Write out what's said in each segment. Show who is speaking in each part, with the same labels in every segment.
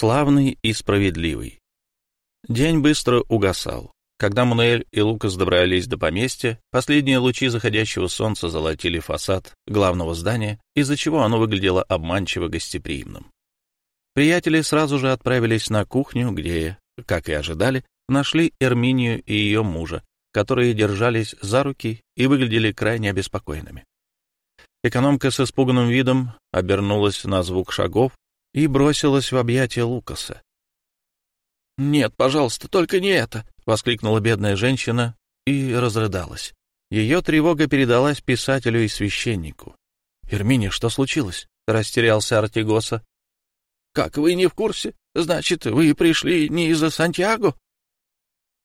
Speaker 1: славный и справедливый. День быстро угасал. Когда Мануэль и Лукас добрались до поместья, последние лучи заходящего солнца золотили фасад главного здания, из-за чего оно выглядело обманчиво гостеприимным. Приятели сразу же отправились на кухню, где, как и ожидали, нашли Эрминию и ее мужа, которые держались за руки и выглядели крайне обеспокоенными. Экономка с испуганным видом обернулась на звук шагов и бросилась в объятия Лукаса. «Нет, пожалуйста, только не это!» — воскликнула бедная женщина и разрыдалась. Ее тревога передалась писателю и священнику. «Эрмине, что случилось?» — растерялся Артигоса. «Как, вы не в курсе? Значит, вы пришли не из-за Сантьяго?»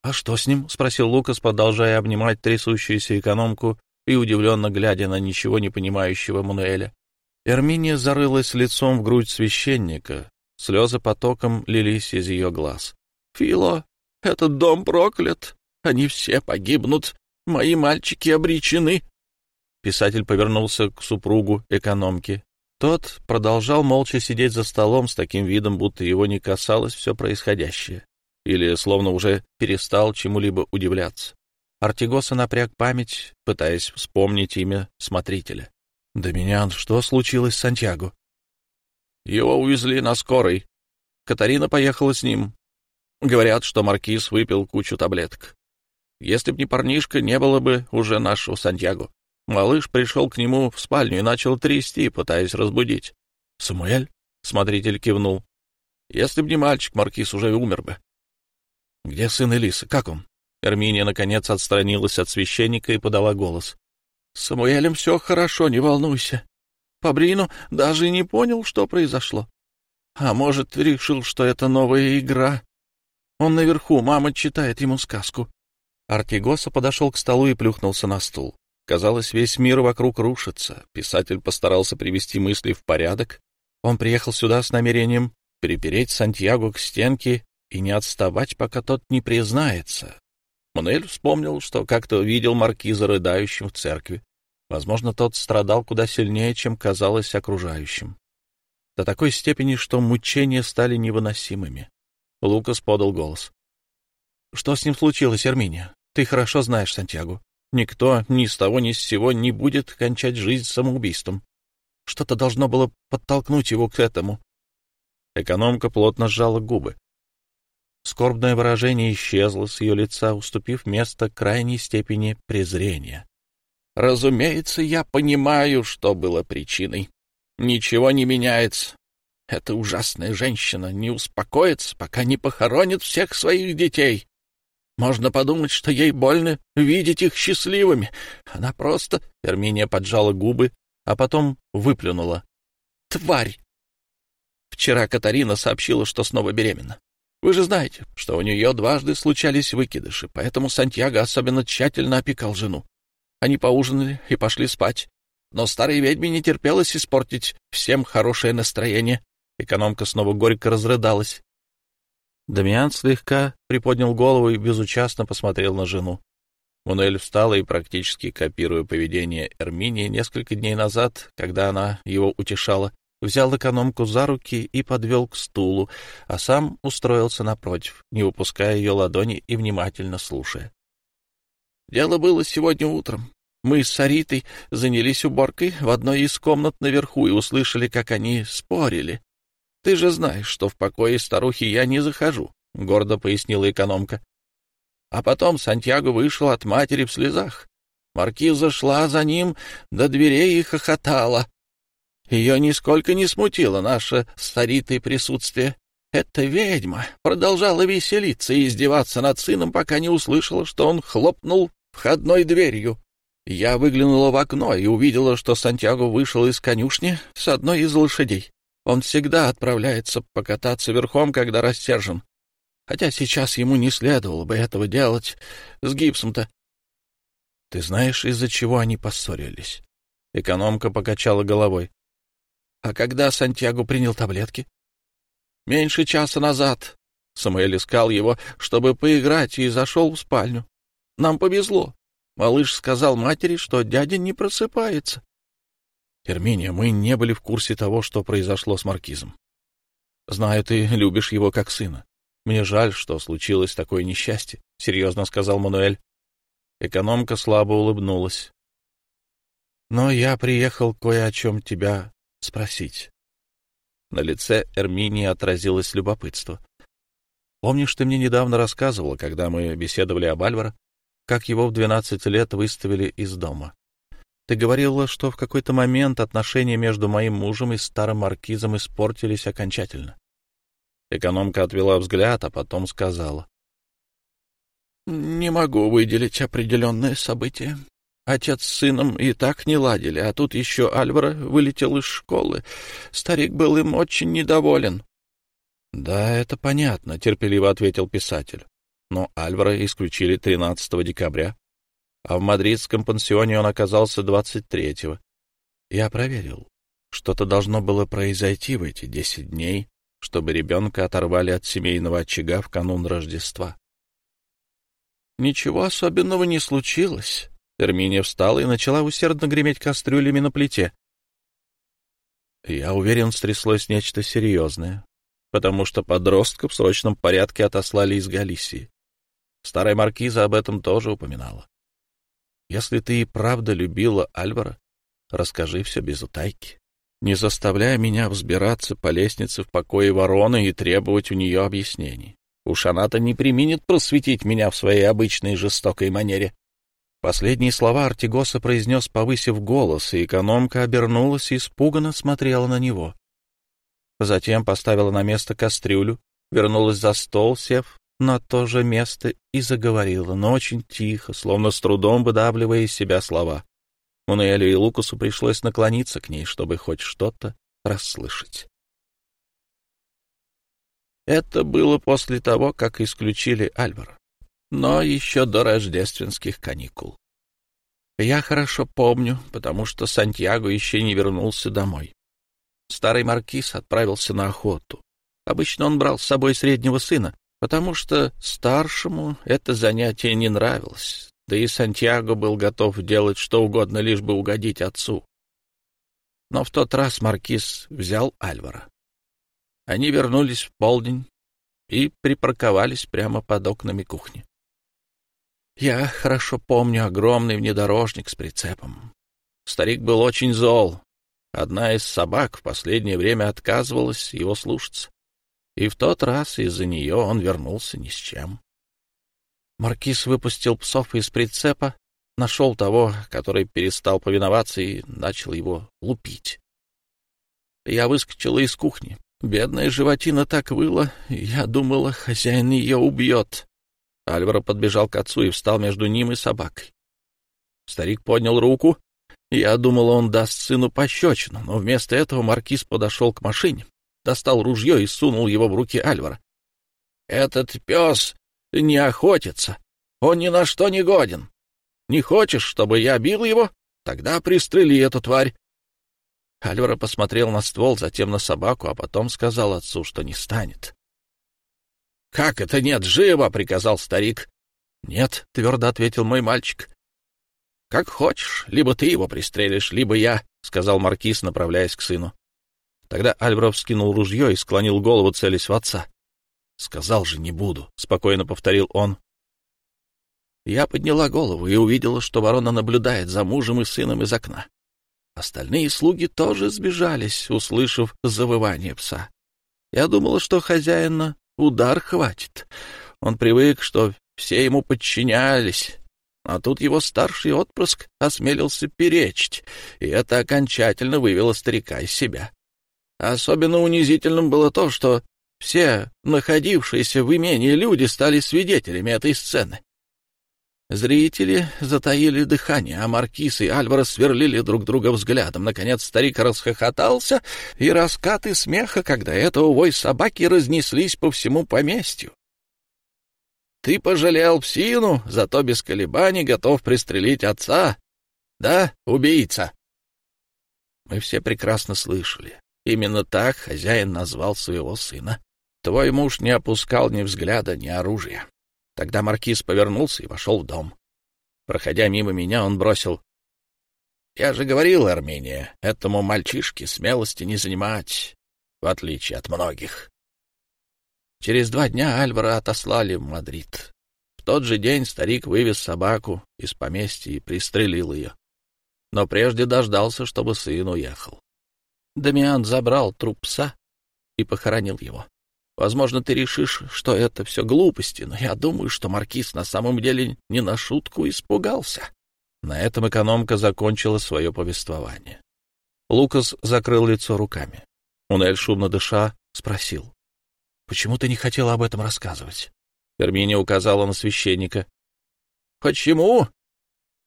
Speaker 1: «А что с ним?» — спросил Лукас, продолжая обнимать трясущуюся экономку и удивленно глядя на ничего не понимающего Мануэля. Эрминия зарылась лицом в грудь священника. Слезы потоком лились из ее глаз. «Фило, этот дом проклят. Они все погибнут. Мои мальчики обречены». Писатель повернулся к супругу экономки. Тот продолжал молча сидеть за столом с таким видом, будто его не касалось все происходящее. Или словно уже перестал чему-либо удивляться. Артигоса напряг память, пытаясь вспомнить имя смотрителя. «Доминиан, что случилось с Сантьяго?» «Его увезли на скорой. Катарина поехала с ним. Говорят, что маркиз выпил кучу таблеток. Если б не парнишка, не было бы уже нашего Сантьяго. Малыш пришел к нему в спальню и начал трясти, пытаясь разбудить. «Самуэль?» — смотритель кивнул. «Если б не мальчик, маркиз уже умер бы». «Где сын Элисы? Как он?» Эрминия, наконец, отстранилась от священника и подала голос. С Самуэлем все хорошо, не волнуйся. Пабрину даже не понял, что произошло. А может, решил, что это новая игра. Он наверху, мама читает ему сказку. Артигоса подошел к столу и плюхнулся на стул. Казалось, весь мир вокруг рушится. Писатель постарался привести мысли в порядок. Он приехал сюда с намерением припереть Сантьяго к стенке и не отставать, пока тот не признается. Мануэль вспомнил, что как-то видел маркиза рыдающим в церкви. Возможно, тот страдал куда сильнее, чем казалось окружающим. До такой степени, что мучения стали невыносимыми. Лукас подал голос. — Что с ним случилось, Эрминия? Ты хорошо знаешь Сантьяго. Никто ни с того ни с сего не будет кончать жизнь самоубийством. Что-то должно было подтолкнуть его к этому. Экономка плотно сжала губы. Скорбное выражение исчезло с ее лица, уступив место крайней степени презрения. «Разумеется, я понимаю, что было причиной. Ничего не меняется. Эта ужасная женщина не успокоится, пока не похоронит всех своих детей. Можно подумать, что ей больно видеть их счастливыми. Она просто...» Эрминия поджала губы, а потом выплюнула. «Тварь!» Вчера Катарина сообщила, что снова беременна. Вы же знаете, что у нее дважды случались выкидыши, поэтому Сантьяго особенно тщательно опекал жену. Они поужинали и пошли спать. Но старой ведьме не терпелось испортить всем хорошее настроение. Экономка снова горько разрыдалась. Дамиан слегка приподнял голову и безучастно посмотрел на жену. Мануэль встала и, практически копируя поведение Эрминии несколько дней назад, когда она его утешала, взял экономку за руки и подвел к стулу, а сам устроился напротив, не выпуская ее ладони и внимательно слушая. «Дело было сегодня утром. Мы с Саритой занялись уборкой в одной из комнат наверху и услышали, как они спорили. Ты же знаешь, что в покое старухи я не захожу», — гордо пояснила экономка. А потом Сантьяго вышел от матери в слезах. Маркиза шла за ним до дверей и хохотала. Ее нисколько не смутило наше старитое присутствие. Эта ведьма продолжала веселиться и издеваться над сыном, пока не услышала, что он хлопнул входной дверью. Я выглянула в окно и увидела, что Сантьяго вышел из конюшни с одной из лошадей. Он всегда отправляется покататься верхом, когда рассержен. Хотя сейчас ему не следовало бы этого делать с гипсом-то. Ты знаешь, из-за чего они поссорились? Экономка покачала головой. А когда Сантьяго принял таблетки? Меньше часа назад. Самуэль искал его, чтобы поиграть, и зашел в спальню. Нам повезло. Малыш сказал матери, что дядя не просыпается. Эрминия, мы не были в курсе того, что произошло с маркизом. Знаю, ты любишь его как сына. Мне жаль, что случилось такое несчастье, — серьезно сказал Мануэль. Экономка слабо улыбнулась. Но я приехал кое о чем тебя спросить. На лице Эрминии отразилось любопытство. Помнишь, ты мне недавно рассказывала, когда мы беседовали об Альваро, как его в двенадцать лет выставили из дома? Ты говорила, что в какой-то момент отношения между моим мужем и старым маркизом испортились окончательно. Экономка отвела взгляд, а потом сказала. — Не могу выделить определенное событие. Отец с сыном и так не ладили, а тут еще Альвара вылетел из школы. Старик был им очень недоволен. — Да, это понятно, — терпеливо ответил писатель. Но Альвара исключили 13 декабря, а в мадридском пансионе он оказался 23-го. Я проверил. Что-то должно было произойти в эти десять дней, чтобы ребенка оторвали от семейного очага в канун Рождества. Ничего особенного не случилось. Эрминия встала и начала усердно греметь кастрюлями на плите. Я уверен, стряслось нечто серьезное, потому что подростков в срочном порядке отослали из Галисии. Старая маркиза об этом тоже упоминала. Если ты и правда любила Альвара, расскажи все без утайки. Не заставляй меня взбираться по лестнице в покое вороны и требовать у нее объяснений. Уж она-то не применит просветить меня в своей обычной жестокой манере. Последние слова Артигоса произнес, повысив голос, и экономка обернулась и испуганно смотрела на него. Затем поставила на место кастрюлю, вернулась за стол, сев на то же место, и заговорила, но очень тихо, словно с трудом выдавливая из себя слова. Мануэлю и Лукасу пришлось наклониться к ней, чтобы хоть что-то расслышать. Это было после того, как исключили Альвара но еще до рождественских каникул. Я хорошо помню, потому что Сантьяго еще не вернулся домой. Старый маркиз отправился на охоту. Обычно он брал с собой среднего сына, потому что старшему это занятие не нравилось, да и Сантьяго был готов делать что угодно, лишь бы угодить отцу. Но в тот раз маркиз взял Альвара. Они вернулись в полдень и припарковались прямо под окнами кухни. Я хорошо помню огромный внедорожник с прицепом. Старик был очень зол. Одна из собак в последнее время отказывалась его слушаться. И в тот раз из-за нее он вернулся ни с чем. Маркиз выпустил псов из прицепа, нашел того, который перестал повиноваться, и начал его лупить. Я выскочила из кухни. Бедная животина так выла, я думала, хозяин ее убьет. Альваро подбежал к отцу и встал между ним и собакой. Старик поднял руку. Я думал, он даст сыну пощечину, но вместо этого маркиз подошел к машине, достал ружье и сунул его в руки Альвара. — Этот пес не охотится. Он ни на что не годен. Не хочешь, чтобы я бил его? Тогда пристрели эту тварь. Альвара посмотрел на ствол, затем на собаку, а потом сказал отцу, что не станет. «Как это нет? Живо!» — приказал старик. «Нет», — твердо ответил мой мальчик. «Как хочешь. Либо ты его пристрелишь, либо я», — сказал маркиз, направляясь к сыну. Тогда Альбров скинул ружье и склонил голову, целясь в отца. «Сказал же, не буду», — спокойно повторил он. Я подняла голову и увидела, что ворона наблюдает за мужем и сыном из окна. Остальные слуги тоже сбежались, услышав завывание пса. Я думала, что хозяина удар хватит. Он привык, что все ему подчинялись. А тут его старший отпрыск осмелился перечить, и это окончательно вывело старика из себя. Особенно унизительным было то, что все находившиеся в имении люди стали свидетелями этой сцены. Зрители затаили дыхание, а Маркиз и Альвара сверлили друг друга взглядом. Наконец старик расхохотался, и раскаты смеха, когда это увой собаки разнеслись по всему поместью. «Ты пожалел псину, зато без колебаний готов пристрелить отца? Да, убийца?» Мы все прекрасно слышали. Именно так хозяин назвал своего сына. Твой муж не опускал ни взгляда, ни оружия. Тогда маркиз повернулся и вошел в дом. Проходя мимо меня, он бросил. — Я же говорил, Армения, этому мальчишке смелости не занимать, в отличие от многих. Через два дня Альвара отослали в Мадрид. В тот же день старик вывез собаку из поместья и пристрелил ее. Но прежде дождался, чтобы сын уехал. Дамиан забрал труп пса и похоронил его. Возможно, ты решишь, что это все глупости, но я думаю, что маркиз на самом деле не на шутку испугался. На этом экономка закончила свое повествование. Лукас закрыл лицо руками. Унель, шумно дыша, спросил. — Почему ты не хотела об этом рассказывать? Эрминия указала на священника. — Почему?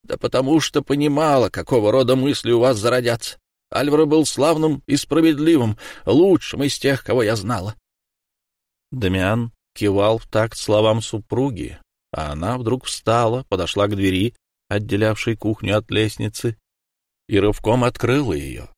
Speaker 1: Да потому что понимала, какого рода мысли у вас зародятся. Альваро был славным и справедливым, лучшим из тех, кого я знала. Дамиан кивал в такт словам супруги, а она вдруг встала, подошла к двери, отделявшей кухню от лестницы, и рывком открыла ее.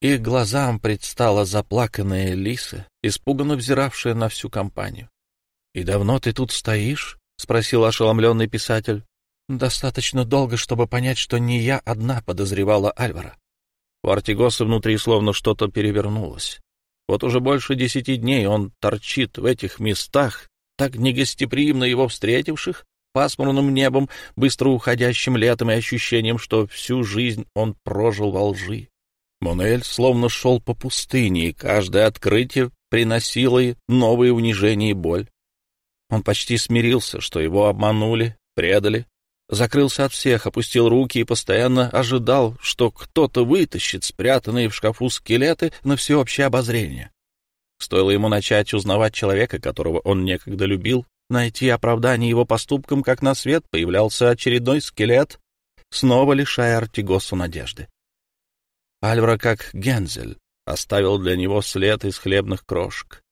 Speaker 1: Их глазам предстала заплаканная Лиса, испуганно взиравшая на всю компанию. — И давно ты тут стоишь? — спросил ошеломленный писатель. — Достаточно долго, чтобы понять, что не я одна подозревала Альвара. У Артигоса внутри словно что-то перевернулось. Вот уже больше десяти дней он торчит в этих местах, так негостеприимно его встретивших, пасмурным небом, быстро уходящим летом и ощущением, что всю жизнь он прожил во лжи. Монель словно шел по пустыне, и каждое открытие приносило новые унижения и боль. Он почти смирился, что его обманули, предали, закрылся от всех, опустил руки и постоянно ожидал, что кто-то вытащит спрятанные в шкафу скелеты на всеобщее обозрение. Стоило ему начать узнавать человека, которого он некогда любил, найти оправдание его поступкам, как на свет появлялся очередной скелет, снова лишая Артигосу надежды. Альвара, как Гензель, оставил для него след из хлебных крошек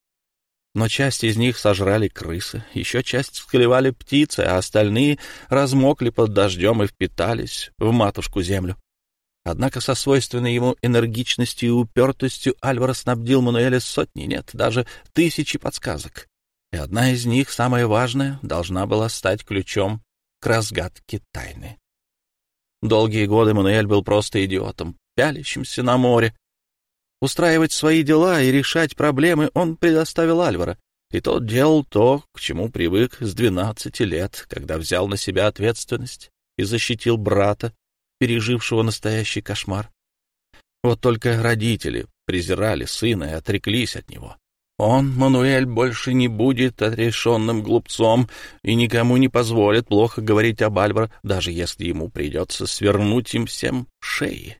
Speaker 1: но часть из них сожрали крысы, еще часть склевали птицы, а остальные размокли под дождем и впитались в матушку землю. Однако со свойственной ему энергичностью и упертостью Альвара снабдил Мануэля сотни, нет, даже тысячи подсказок. И одна из них, самая важная, должна была стать ключом к разгадке тайны. Долгие годы Мануэль был просто идиотом, пялящимся на море, Устраивать свои дела и решать проблемы он предоставил Альвара, и тот делал то, к чему привык с двенадцати лет, когда взял на себя ответственность и защитил брата, пережившего настоящий кошмар. Вот только родители презирали сына и отреклись от него. Он, Мануэль, больше не будет отрешенным глупцом и никому не позволит плохо говорить об Альбро, даже если ему придется свернуть им всем шеи.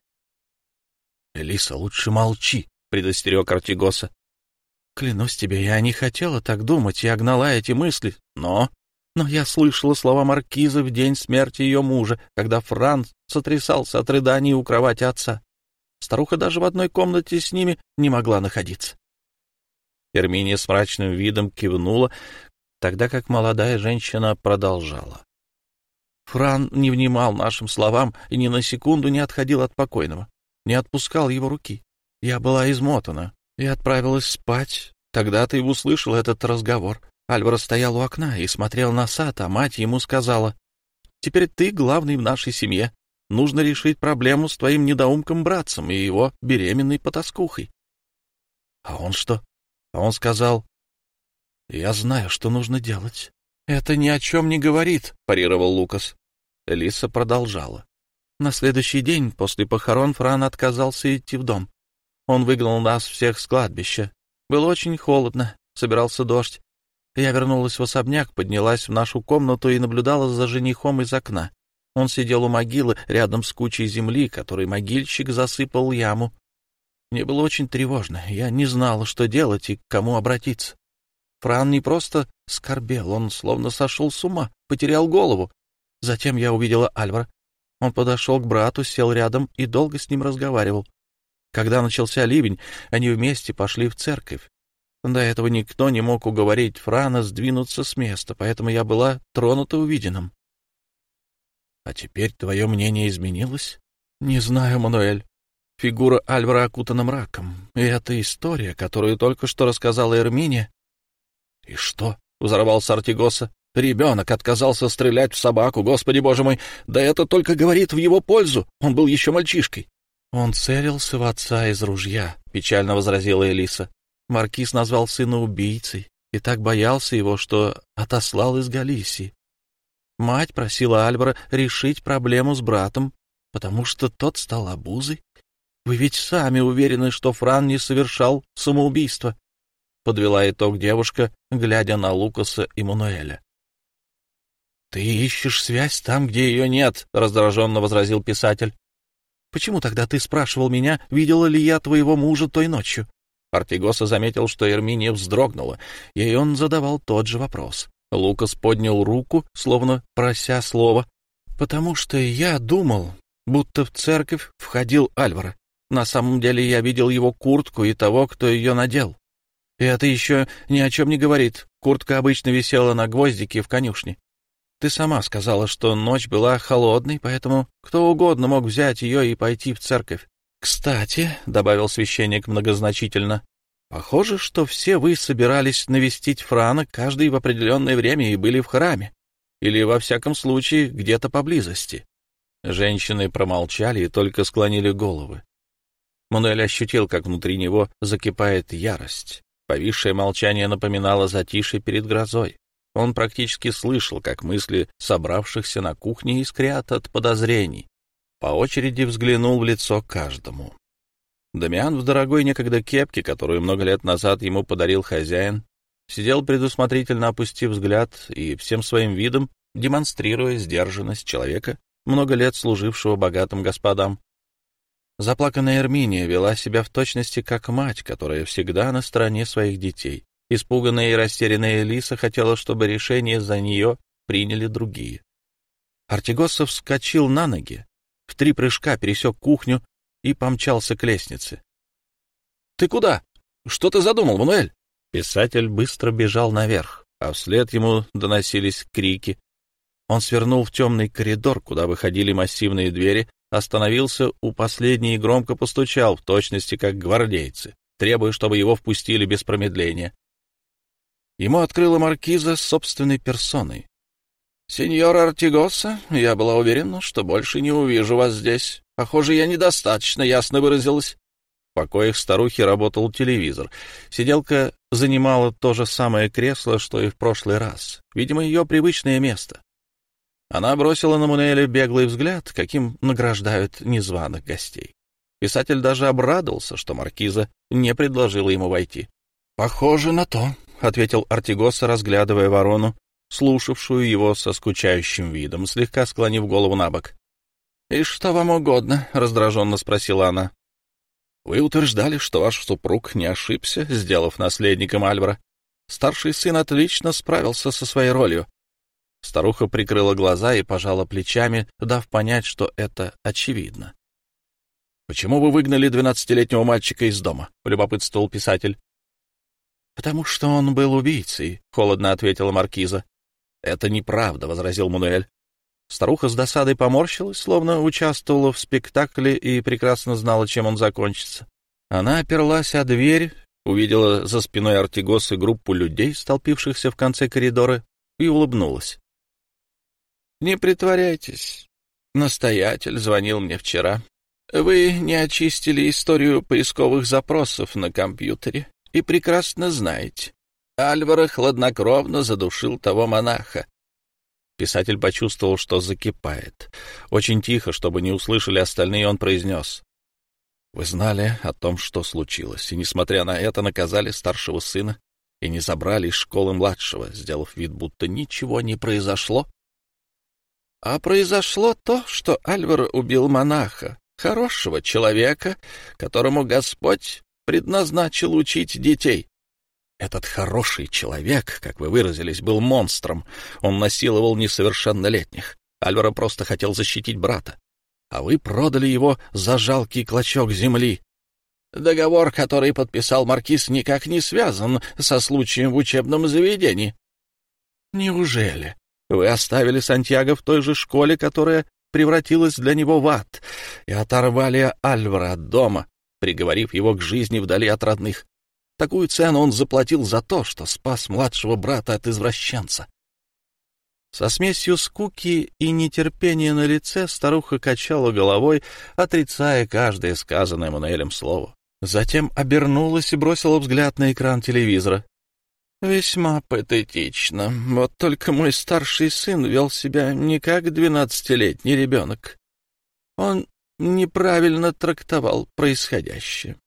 Speaker 1: Элиса, лучше молчи, предостерег Артигоса. Клянусь тебе, я не хотела так думать и огнала эти мысли, но... Но я слышала слова маркиза в день смерти ее мужа, когда Франц сотрясался от рыданий у кровати отца. Старуха даже в одной комнате с ними не могла находиться. Эрминия с мрачным видом кивнула, тогда как молодая женщина продолжала. Фран не внимал нашим словам и ни на секунду не отходил от покойного не отпускал его руки. Я была измотана и отправилась спать. Тогда ты услышал этот разговор. Альвара стоял у окна и смотрел на сад, а мать ему сказала, «Теперь ты главный в нашей семье. Нужно решить проблему с твоим недоумком-братцем и его беременной потаскухой». А он что? А он сказал, «Я знаю, что нужно делать». «Это ни о чем не говорит», — парировал Лукас. Элиса продолжала. На следующий день после похорон Фран отказался идти в дом. Он выгнал нас всех с кладбища. Было очень холодно, собирался дождь. Я вернулась в особняк, поднялась в нашу комнату и наблюдала за женихом из окна. Он сидел у могилы рядом с кучей земли, которой могильщик засыпал яму. Мне было очень тревожно. Я не знала, что делать и к кому обратиться. Фран не просто скорбел, он словно сошел с ума, потерял голову. Затем я увидела Альвара. Он подошел к брату, сел рядом и долго с ним разговаривал. Когда начался ливень, они вместе пошли в церковь. До этого никто не мог уговорить Франа сдвинуться с места, поэтому я была тронута увиденным. — А теперь твое мнение изменилось? — Не знаю, Мануэль. Фигура Альвара окутана мраком, и эта история, которую только что рассказала Эрминия... — И что? — взорвался Артигоса. Ребенок отказался стрелять в собаку, господи боже мой, да это только говорит в его пользу, он был еще мальчишкой. Он целился в отца из ружья, печально возразила Элиса. Маркиз назвал сына убийцей, и так боялся его, что отослал из Галисии. Мать просила Альвара решить проблему с братом, потому что тот стал обузой. Вы ведь сами уверены, что Фран не совершал самоубийство, — подвела итог девушка, глядя на Лукаса и Мануэля. — Ты ищешь связь там, где ее нет, — раздраженно возразил писатель. — Почему тогда ты спрашивал меня, видела ли я твоего мужа той ночью? Артигоса заметил, что Эрминия вздрогнула, и он задавал тот же вопрос. Лукас поднял руку, словно прося слова, потому что я думал, будто в церковь входил Альвара. На самом деле я видел его куртку и того, кто ее надел. И это еще ни о чем не говорит. Куртка обычно висела на гвоздике в конюшне. Ты сама сказала, что ночь была холодной, поэтому кто угодно мог взять ее и пойти в церковь. Кстати, — добавил священник многозначительно, — похоже, что все вы собирались навестить Франа каждый в определенное время и были в храме. Или, во всяком случае, где-то поблизости. Женщины промолчали и только склонили головы. Мануэль ощутил, как внутри него закипает ярость. Повисшее молчание напоминало затишье перед грозой. Он практически слышал, как мысли собравшихся на кухне искрят от подозрений. По очереди взглянул в лицо каждому. Дамиан в дорогой некогда кепке, которую много лет назад ему подарил хозяин, сидел предусмотрительно опустив взгляд и всем своим видом демонстрируя сдержанность человека, много лет служившего богатым господам. Заплаканная Эрминия вела себя в точности как мать, которая всегда на стороне своих детей. Испуганная и растерянная Лиса хотела, чтобы решение за нее приняли другие. Артигосов вскочил на ноги, в три прыжка пересек кухню и помчался к лестнице. — Ты куда? Что ты задумал, Мануэль? Писатель быстро бежал наверх, а вслед ему доносились крики. Он свернул в темный коридор, куда выходили массивные двери, остановился у последней и громко постучал, в точности как гвардейцы, требуя, чтобы его впустили без промедления. Ему открыла маркиза собственной персоной. «Сеньор Артигоса, я была уверена, что больше не увижу вас здесь. Похоже, я недостаточно ясно выразилась». В покоях старухи работал телевизор. Сиделка занимала то же самое кресло, что и в прошлый раз. Видимо, ее привычное место. Она бросила на Мунеля беглый взгляд, каким награждают незваных гостей. Писатель даже обрадовался, что маркиза не предложила ему войти. — Похоже на то, — ответил Артигоса, разглядывая ворону, слушавшую его со скучающим видом, слегка склонив голову на бок. — И что вам угодно? — раздраженно спросила она. — Вы утверждали, что ваш супруг не ошибся, сделав наследником Альвара. Старший сын отлично справился со своей ролью. Старуха прикрыла глаза и пожала плечами, дав понять, что это очевидно. — Почему вы выгнали двенадцатилетнего мальчика из дома? — полюбопытствовал писатель. — Потому что он был убийцей, — холодно ответила маркиза. — Это неправда, — возразил Мануэль. Старуха с досадой поморщилась, словно участвовала в спектакле и прекрасно знала, чем он закончится. Она оперлась о дверь, увидела за спиной Артигосы группу людей, столпившихся в конце коридора, и улыбнулась. Не притворяйтесь. Настоятель звонил мне вчера. Вы не очистили историю поисковых запросов на компьютере и прекрасно знаете. Альвара хладнокровно задушил того монаха. Писатель почувствовал, что закипает. Очень тихо, чтобы не услышали остальные, он произнес. «Вы знали о том, что случилось, и, несмотря на это, наказали старшего сына и не забрали из школы младшего, сделав вид, будто ничего не произошло?» А произошло то, что Альвар убил монаха, хорошего человека, которому Господь предназначил учить детей. Этот хороший человек, как вы выразились, был монстром. Он насиловал несовершеннолетних. Альвара просто хотел защитить брата. А вы продали его за жалкий клочок земли. Договор, который подписал маркиз, никак не связан со случаем в учебном заведении. Неужели? Вы оставили Сантьяго в той же школе, которая превратилась для него в ад, и оторвали Альвара от дома, приговорив его к жизни вдали от родных. Такую цену он заплатил за то, что спас младшего брата от извращенца. Со смесью скуки и нетерпения на лице старуха качала головой, отрицая каждое сказанное Мануэлем слово. Затем обернулась и бросила взгляд на экран телевизора.
Speaker 2: «Весьма патетично. Вот только мой старший сын вел себя не как двенадцатилетний ребенок. Он неправильно трактовал происходящее.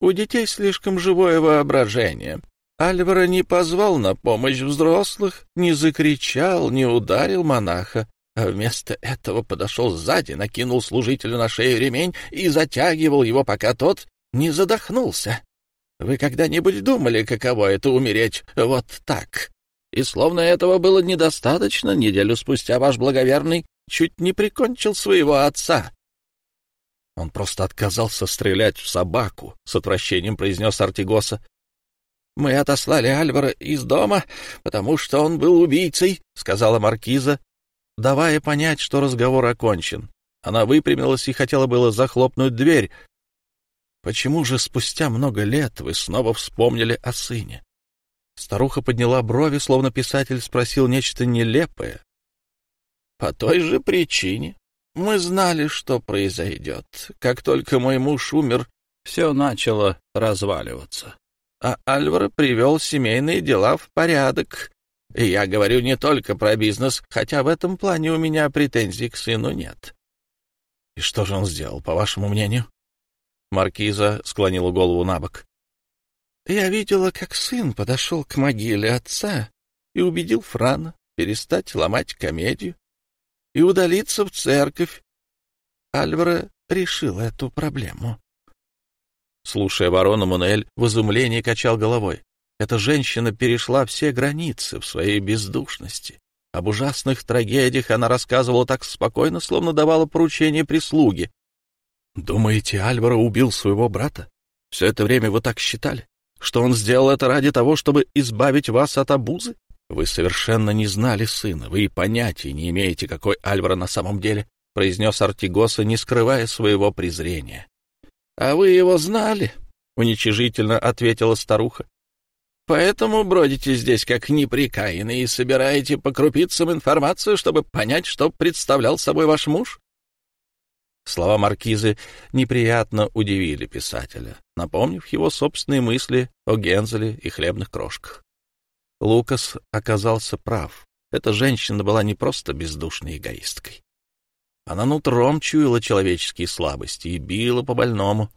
Speaker 2: У детей слишком живое воображение. Альвара не позвал на помощь взрослых, не закричал, не ударил монаха, а вместо этого подошел сзади, накинул служителю на шею ремень и затягивал его, пока тот не задохнулся. Вы когда-нибудь думали, каково это умереть вот так? И словно этого было недостаточно, неделю спустя ваш благоверный чуть не прикончил своего отца. Он просто отказался стрелять в собаку, — с отвращением произнес Артигоса. «Мы отослали Альвара из дома, потому что он был убийцей», — сказала маркиза, давая понять, что разговор окончен. Она выпрямилась и хотела было захлопнуть дверь. «Почему же спустя много лет вы снова вспомнили о сыне?» Старуха подняла брови, словно писатель спросил нечто нелепое. «По той же причине. Мы знали, что произойдет. Как только мой муж умер, все начало разваливаться а Альваро привел семейные дела в порядок. И я говорю не только про бизнес, хотя в этом плане у меня претензий к сыну нет. — И что же он сделал, по вашему мнению? Маркиза склонила голову на бок. — Я видела, как сын подошел к могиле отца и убедил Франа перестать ломать комедию и удалиться в церковь. Альваро решил эту проблему. Слушая ворона, Мануэль в изумлении качал головой. Эта женщина перешла все границы в своей бездушности. Об ужасных трагедиях она рассказывала так спокойно, словно давала поручение прислуге. «Думаете, Альваро убил своего брата? Все это время вы так считали? Что он сделал это ради того, чтобы избавить вас от обузы? Вы совершенно не знали сына, вы и понятия не имеете, какой Альваро на самом деле», — произнес Артигоса, не скрывая своего презрения. «А вы его знали?» — уничижительно ответила старуха. «Поэтому бродите здесь как неприкаянные и собираете по крупицам информацию, чтобы понять, что представлял собой ваш муж?» Слова маркизы неприятно удивили писателя, напомнив его собственные мысли о Гензеле и хлебных крошках. Лукас оказался прав. Эта женщина была не просто бездушной эгоисткой. Она нутром чуяла человеческие слабости и била по больному.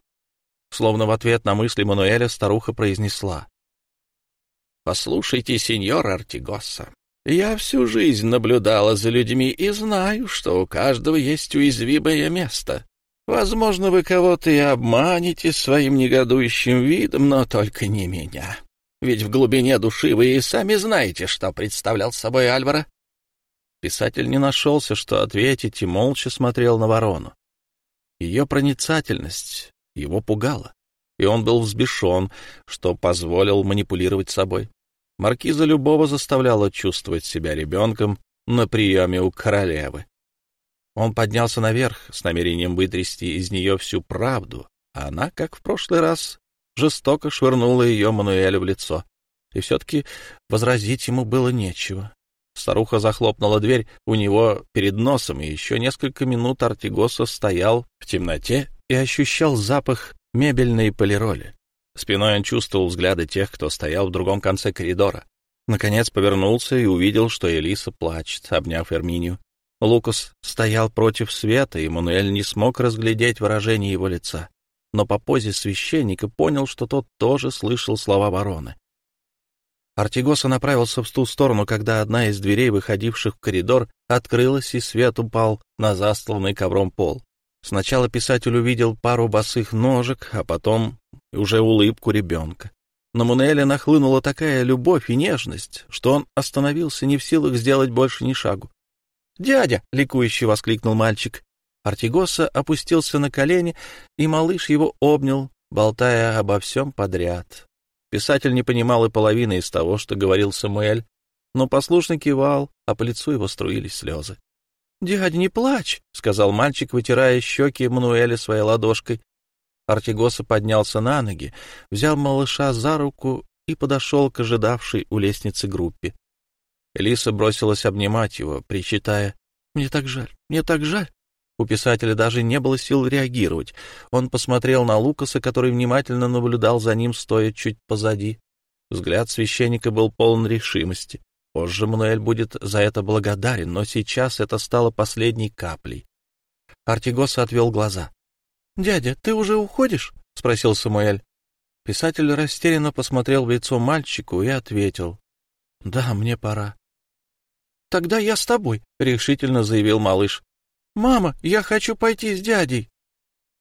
Speaker 2: Словно в ответ на мысли Мануэля старуха произнесла. «Послушайте, сеньор Артигоса, я всю жизнь наблюдала за людьми и знаю, что у каждого есть уязвимое место. Возможно, вы кого-то и обманете своим негодующим видом, но только не меня. Ведь в глубине души вы и сами знаете, что представлял собой Альвара. Писатель не нашелся, что ответить, и молча смотрел на ворону. Ее проницательность его пугала, и он был взбешен, что позволил манипулировать собой. Маркиза любого заставляла чувствовать себя ребенком на приеме у королевы. Он поднялся наверх с намерением вытрясти из нее всю правду, а она, как в прошлый раз, жестоко швырнула ее Мануэлю в лицо. И все-таки возразить ему было нечего. Старуха захлопнула дверь у него перед носом, и еще несколько минут Артигоса стоял в темноте и ощущал запах мебельной полироли. Спиной он чувствовал взгляды тех, кто стоял в другом конце коридора. Наконец повернулся и увидел, что Элиса плачет, обняв Эрминию. Лукас стоял против света, и Мануэль не смог разглядеть выражение его лица. Но по позе священника понял, что тот тоже слышал слова вороны. Артигоса направился в ту сторону, когда одна из дверей, выходивших в коридор, открылась, и свет упал на застланный ковром пол. Сначала писатель увидел пару босых ножек, а потом уже улыбку ребенка. На Мунеля нахлынула такая любовь и нежность, что он остановился не в силах сделать больше ни шагу. «Дядя!» — ликующе воскликнул мальчик. Артигоса опустился на колени, и малыш его обнял, болтая обо всем подряд. Писатель не понимал и половины из того, что говорил Самуэль, но послушно кивал, а по лицу его струились слезы. — Дядя, не плачь, — сказал мальчик, вытирая щеки Мануэля своей ладошкой. Артигоса поднялся на ноги, взял малыша за руку и подошел к ожидавшей у лестницы группе. Элиса бросилась обнимать его, причитая, «Мне так жаль, мне так жаль». У писателя даже не было сил реагировать. Он посмотрел на Лукаса, который внимательно наблюдал за ним, стоя чуть позади.
Speaker 1: Взгляд священника был полон решимости. Позже Мануэль будет за это благодарен, но сейчас это стало последней каплей. Артигос отвел глаза. — Дядя, ты уже уходишь? — спросил Самуэль. Писатель растерянно посмотрел в лицо мальчику и ответил. — Да, мне пора. — Тогда я с тобой, — решительно заявил малыш. — Мама, я хочу пойти с дядей.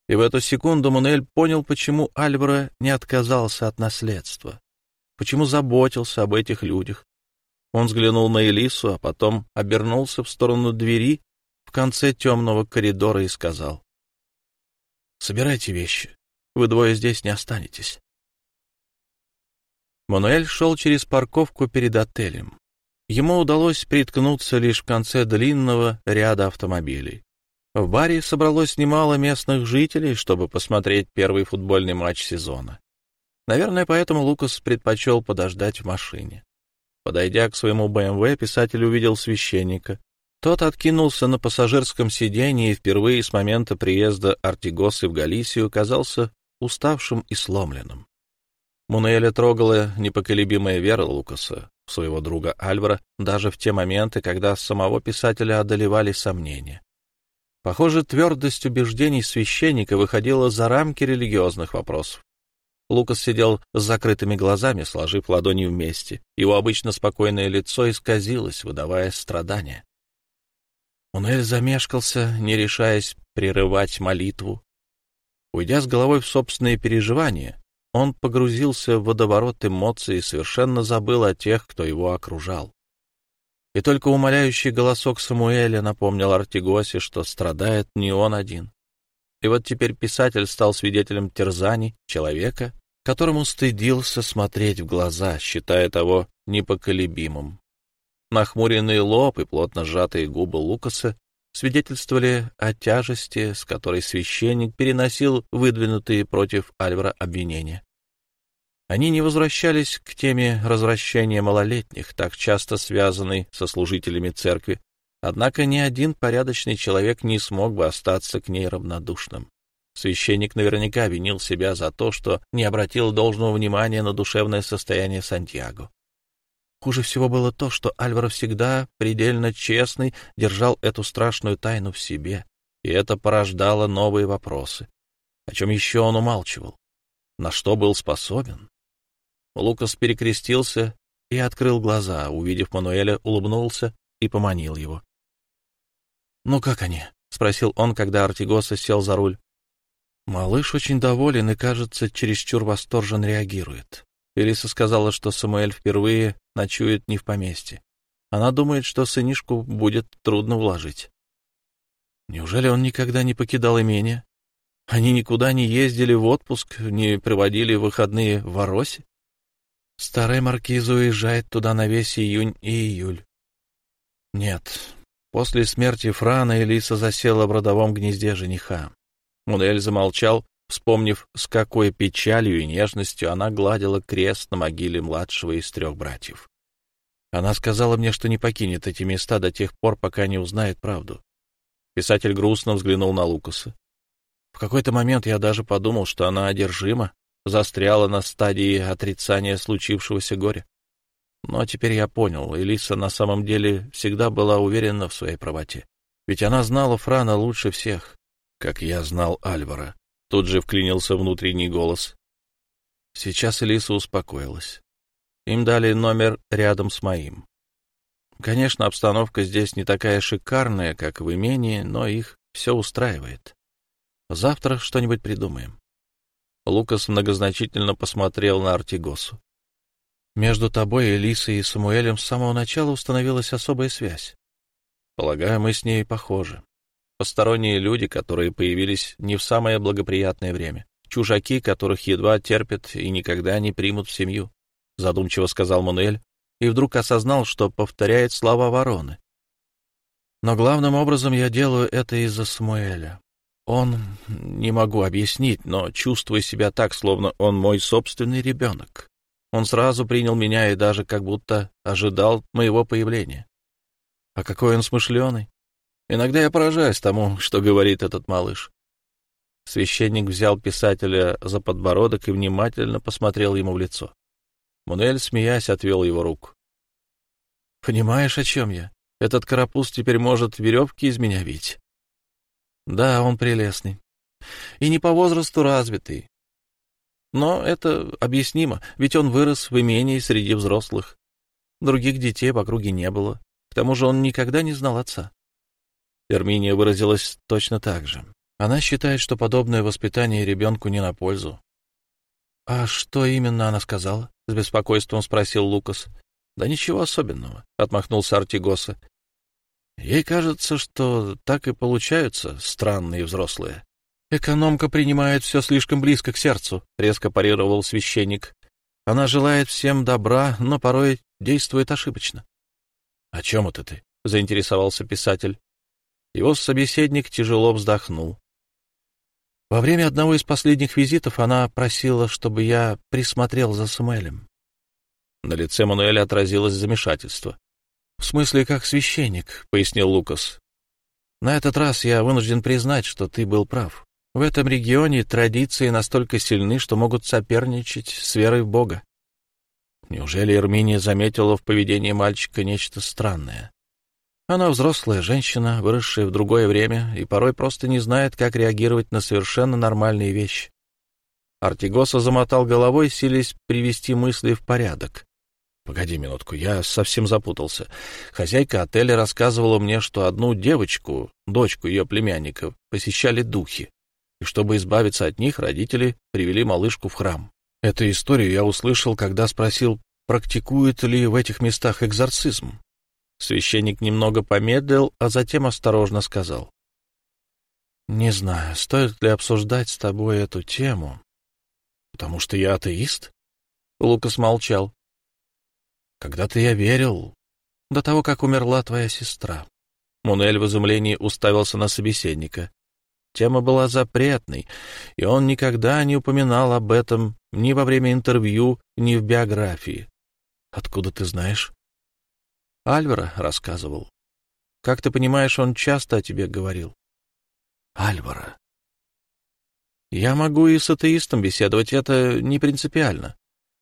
Speaker 1: И в эту секунду Мануэль понял, почему Альвара не отказался от наследства, почему заботился об этих людях. Он взглянул на Элису, а потом обернулся в сторону двери в конце темного коридора и сказал. — Собирайте вещи. Вы двое здесь не останетесь. Мануэль шел через парковку перед отелем. Ему удалось приткнуться лишь в конце длинного ряда автомобилей. В баре собралось немало местных жителей, чтобы посмотреть первый футбольный матч сезона. Наверное, поэтому Лукас предпочел подождать в машине. Подойдя к своему БМВ, писатель увидел священника. Тот откинулся на пассажирском сиденье и впервые с момента приезда Артигосы в Галисию казался уставшим и сломленным. Мунуэля трогала непоколебимая вера Лукаса, своего друга Альвара, даже в те моменты, когда самого писателя одолевали сомнения. Похоже, твердость убеждений священника выходила за рамки религиозных вопросов. Лукас сидел с закрытыми глазами, сложив ладони вместе. Его обычно спокойное лицо исказилось, выдавая страдания. Унель замешкался, не решаясь прерывать молитву. Уйдя с головой в собственные переживания, он погрузился в водоворот эмоций и совершенно забыл о тех, кто его окружал. И только умоляющий голосок Самуэля напомнил Артигосе, что страдает не он один. И вот теперь писатель стал свидетелем терзаний человека, которому стыдился смотреть в глаза, считая того непоколебимым. Нахмуренный лоб и плотно сжатые губы Лукаса свидетельствовали о тяжести, с которой священник переносил выдвинутые против Альвара обвинения. Они не возвращались к теме развращения малолетних, так часто связанной со служителями церкви, однако ни один порядочный человек не смог бы остаться к ней равнодушным. Священник наверняка винил себя за то, что не обратил должного внимания на душевное состояние Сантьяго. Хуже всего было то, что Альваро всегда, предельно честный, держал эту страшную тайну в себе, и это порождало новые вопросы. О чем еще он умалчивал? На что был способен? Лукас перекрестился и открыл глаза, увидев Мануэля, улыбнулся и поманил его. — Ну как они? — спросил он, когда Артигоса сел за руль. Малыш очень доволен и, кажется, чересчур восторжен реагирует. Элиса сказала, что Самуэль впервые ночует не в поместье. Она думает, что сынишку будет трудно вложить. Неужели он никогда не покидал имение? Они никуда не ездили в отпуск, не проводили выходные в Оросе? Старая маркиза уезжает туда на весь июнь и июль. Нет, после смерти Франа Элиса засела в родовом гнезде жениха. Мунель замолчал, вспомнив, с какой печалью и нежностью она гладила крест на могиле младшего из трех братьев. Она сказала мне, что не покинет эти места до тех пор, пока не узнает правду. Писатель грустно взглянул на Лукаса. В какой-то момент я даже подумал, что она одержима застряла на стадии отрицания случившегося горя. Но теперь я понял, Элиса на самом деле всегда была уверена в своей правоте. Ведь она знала Франа лучше всех, как я знал Альвара. Тут же вклинился внутренний голос. Сейчас Элиса успокоилась. Им дали номер рядом с моим. Конечно, обстановка здесь не такая шикарная, как в имении, но их все устраивает. Завтра что-нибудь придумаем. Лукас многозначительно посмотрел на Артигосу. «Между тобой, Элисой и Самуэлем с самого начала установилась особая связь. Полагаю, мы с ней похожи. Посторонние люди, которые появились не в самое благоприятное время. Чужаки, которых едва терпят и никогда не примут в семью», — задумчиво сказал Мануэль, и вдруг осознал, что повторяет слова вороны. «Но главным образом я делаю это из-за Самуэля. Он, не могу объяснить, но чувствую себя так, словно он мой собственный ребенок. Он сразу принял меня и даже как будто ожидал моего появления. А какой он смышленый. Иногда я поражаюсь тому, что говорит этот малыш. Священник взял писателя за подбородок и внимательно посмотрел ему в лицо. Мунель, смеясь, отвел его руку. «Понимаешь, о чем я? Этот карапуз теперь может веревки из меня вить». «Да, он прелестный. И не по возрасту развитый. Но это объяснимо, ведь он вырос в имении среди взрослых. Других детей в округе не было. К тому же он никогда не знал отца. Эрминия выразилась точно так же. Она считает, что подобное воспитание ребенку не на пользу. — А что именно она сказала? — с беспокойством спросил Лукас. — Да ничего особенного, — отмахнулся Артигоса. — Ей кажется, что так и получаются странные взрослые. «Экономка принимает все слишком близко к сердцу», — резко парировал священник. «Она желает всем добра, но порой действует ошибочно». «О чем это ты?» — заинтересовался писатель. Его собеседник тяжело вздохнул. Во время одного из последних визитов она просила, чтобы я присмотрел за Самуэлем. На лице Мануэля отразилось замешательство. — В смысле, как священник, — пояснил Лукас. — На этот раз я вынужден признать, что ты был прав. В этом регионе традиции настолько сильны, что могут соперничать с верой в Бога. Неужели Эрминия заметила в поведении мальчика нечто странное? Она взрослая женщина, выросшая в другое время, и порой просто не знает, как реагировать на совершенно нормальные вещи. Артигоса замотал головой, силясь привести мысли в порядок. Погоди минутку, я совсем запутался. Хозяйка отеля рассказывала мне, что одну девочку, дочку ее племянника, посещали духи и чтобы избавиться от них, родители привели малышку в храм. Эту историю я услышал, когда спросил, практикуют ли в этих местах экзорцизм. Священник немного помедлил, а затем осторожно сказал. «Не знаю, стоит ли обсуждать с тобой эту тему, потому что я атеист?» Лукас молчал. «Когда-то я верил, до того, как умерла твоя сестра». Мунель в изумлении уставился на собеседника. Тема была запретной, и он никогда не упоминал об этом ни во время интервью, ни в биографии. Откуда ты знаешь? Альвара рассказывал. Как ты понимаешь, он часто о тебе говорил. Альвара. Я могу и с атеистом беседовать, это не принципиально.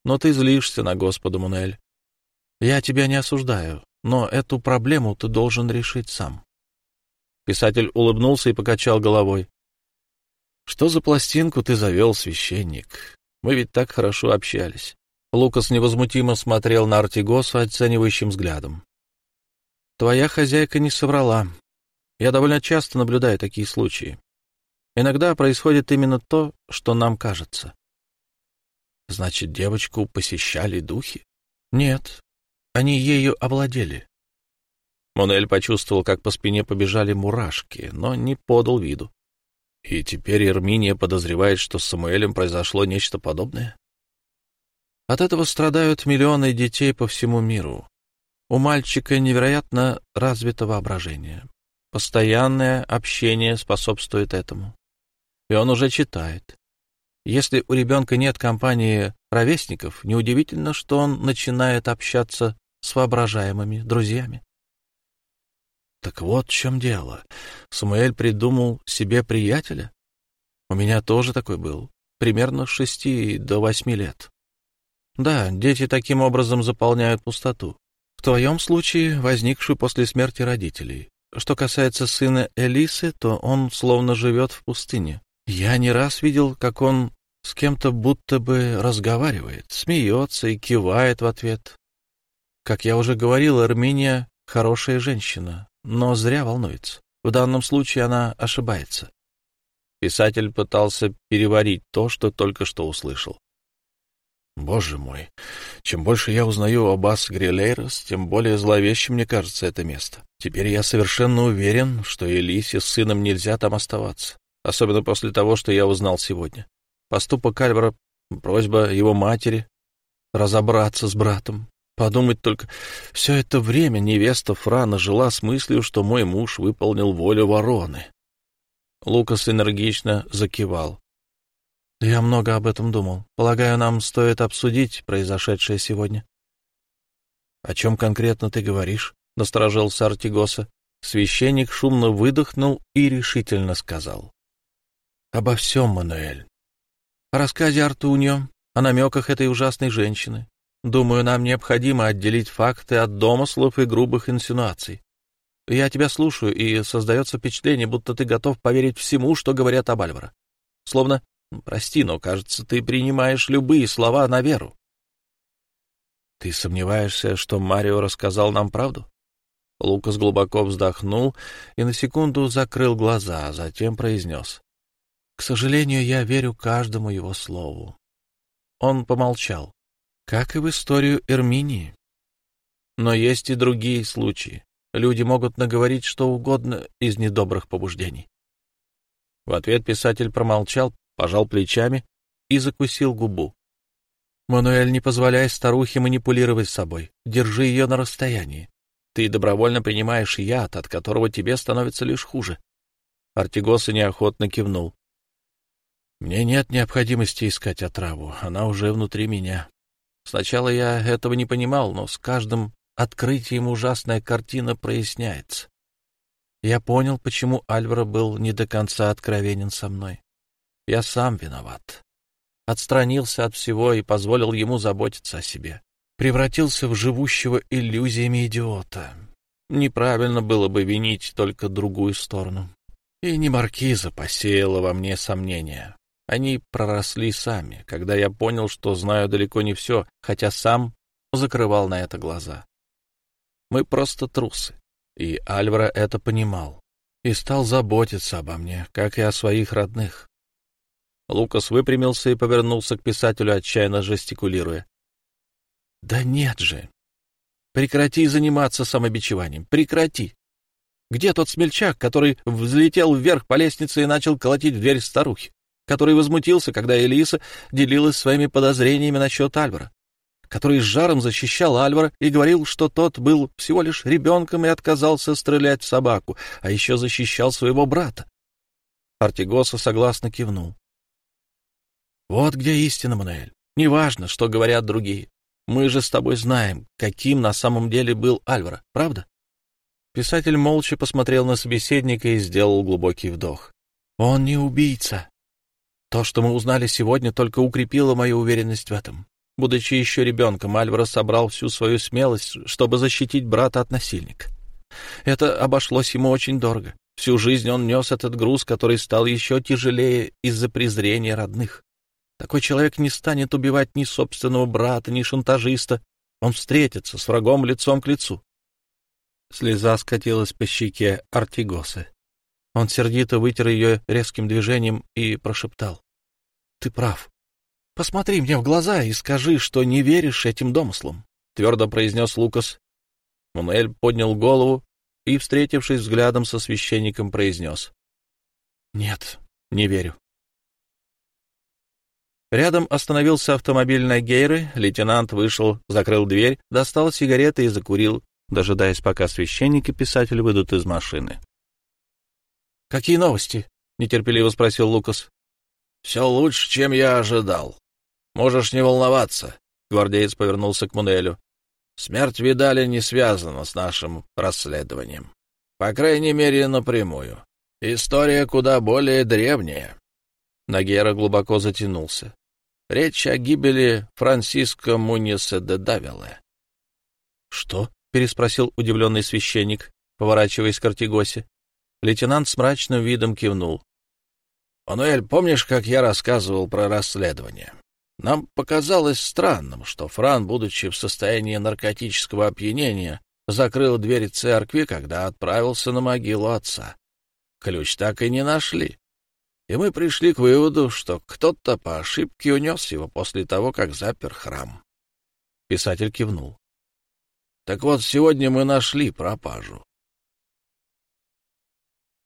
Speaker 1: Но ты злишься на Господа, Мунель. Я тебя не осуждаю, но эту проблему ты должен решить сам. Писатель улыбнулся и покачал головой. «Что за пластинку ты завел, священник? Мы ведь так хорошо общались». Лукас невозмутимо смотрел на Артигосу оценивающим взглядом. «Твоя хозяйка не соврала. Я довольно часто наблюдаю такие случаи. Иногда происходит именно то, что нам кажется». «Значит, девочку посещали духи?» «Нет, они ею овладели. Монель почувствовал, как по спине побежали мурашки, но не подал виду. И теперь Эрминия подозревает, что с Самуэлем произошло нечто подобное? От этого страдают миллионы детей по всему миру. У мальчика невероятно развито воображение. Постоянное общение способствует этому. И он уже читает. Если у ребенка нет компании ровесников, неудивительно, что он начинает общаться с воображаемыми друзьями. Так вот в чем дело. Самуэль придумал себе приятеля. У меня тоже такой был, примерно с шести до восьми лет. Да, дети таким образом заполняют пустоту. Твоем случае, возникшую после смерти родителей. Что касается сына Элисы, то он словно живет в пустыне. Я не раз видел, как он с кем-то будто бы разговаривает, смеется и кивает в ответ. Как я уже говорил, Армения — хорошая женщина, но зря волнуется. В данном случае она ошибается. Писатель пытался переварить то, что только что услышал. Боже мой, чем больше я узнаю об Ас Грилейрос, тем более зловещим мне кажется это место. Теперь я совершенно уверен, что Элисе с сыном нельзя там оставаться, особенно после того, что я узнал сегодня. Поступок Альвара, просьба его матери разобраться с братом, Подумать только, все это время невеста Франа жила с мыслью, что мой муж выполнил волю вороны. Лукас энергично закивал. Я много об этом думал. Полагаю, нам стоит обсудить произошедшее сегодня. — О чем конкретно ты говоришь? — насторожился Артигоса. Священник шумно выдохнул и решительно сказал. — Обо всем, Мануэль. О рассказе Артунио, о намеках этой ужасной женщины, Думаю, нам необходимо отделить факты от домыслов и грубых инсинуаций. Я тебя слушаю, и создается впечатление, будто ты готов поверить всему, что говорят об Альвара. Словно, прости, но, кажется, ты принимаешь любые слова на веру. Ты сомневаешься, что Марио рассказал нам правду? Лукас глубоко вздохнул и на секунду закрыл глаза, а затем произнес. — К сожалению, я верю каждому его слову. Он помолчал. — Как и в историю Эрминии. Но есть и другие случаи. Люди могут наговорить что угодно из недобрых побуждений. В ответ писатель промолчал, пожал плечами и закусил губу. «Мануэль, не позволяй старухе манипулировать собой. Держи ее на расстоянии. Ты добровольно принимаешь яд, от которого тебе становится лишь хуже». Артигоса неохотно кивнул. «Мне нет необходимости искать отраву. Она уже внутри меня. Сначала я этого не понимал, но с каждым открытием ужасная картина проясняется. Я понял, почему Альваро был не до конца откровенен со мной. Я сам виноват. Отстранился от всего и позволил ему заботиться о себе. Превратился в живущего иллюзиями идиота. Неправильно было бы винить только другую сторону. И не маркиза посеяла во мне сомнения. Они проросли сами, когда я понял, что знаю далеко не все, хотя сам закрывал на это глаза. Мы просто трусы. И Альвара это понимал и стал заботиться обо мне, как и о своих родных. Лукас выпрямился и повернулся к писателю, отчаянно жестикулируя. — Да нет же! Прекрати заниматься самобичеванием, прекрати! Где тот смельчак, который взлетел вверх по лестнице и начал колотить в дверь старухи, который возмутился, когда Элиса делилась своими подозрениями насчет Альвара? который с жаром защищал Альвара и говорил, что тот был всего лишь ребенком и отказался стрелять в собаку, а еще защищал своего брата. Артигоса согласно кивнул. «Вот где истина, Мануэль. Неважно, что говорят другие. Мы же с тобой знаем, каким на самом деле был Альвара, правда?» Писатель молча посмотрел на собеседника и сделал глубокий вдох. «Он не убийца. То, что мы узнали сегодня, только укрепило мою уверенность в этом. Будучи еще ребенком, Альваро собрал всю свою смелость, чтобы защитить брата от насильника. Это обошлось ему очень дорого. Всю жизнь он нес этот груз, который стал еще тяжелее из-за презрения родных. Такой человек не станет убивать ни собственного брата, ни шантажиста. Он встретится с врагом лицом к лицу. Слеза скатилась по щеке Артигосы. Он сердито вытер ее резким движением и прошептал. — Ты прав. Посмотри мне в глаза и скажи, что не веришь этим домыслам, — твердо произнес Лукас. Мануэль поднял голову и, встретившись взглядом со священником, произнес. — Нет, не верю. Рядом остановился автомобиль на Гейры, лейтенант вышел, закрыл дверь, достал сигареты и закурил, дожидаясь, пока священник и писатель выйдут из машины. — Какие новости? — нетерпеливо спросил Лукас. — Все лучше, чем я ожидал. Можешь не волноваться. Гвардеец повернулся к Мунелю. Смерть Видали не связана с нашим расследованием. По крайней мере, напрямую. История куда более древняя. Нагера глубоко затянулся. Речь о гибели Франциско Муниса де Давиле. — Что? — переспросил удивленный священник, поворачиваясь к Артигосе. Лейтенант с мрачным видом кивнул. — Мануэль, помнишь, как я рассказывал про расследование? Нам показалось странным, что Фран, будучи в состоянии наркотического опьянения, закрыл двери церкви, когда отправился на могилу отца. Ключ так и не нашли. И мы пришли к выводу, что кто-то по ошибке унес его после того, как запер храм. Писатель кивнул. Так вот, сегодня мы нашли пропажу.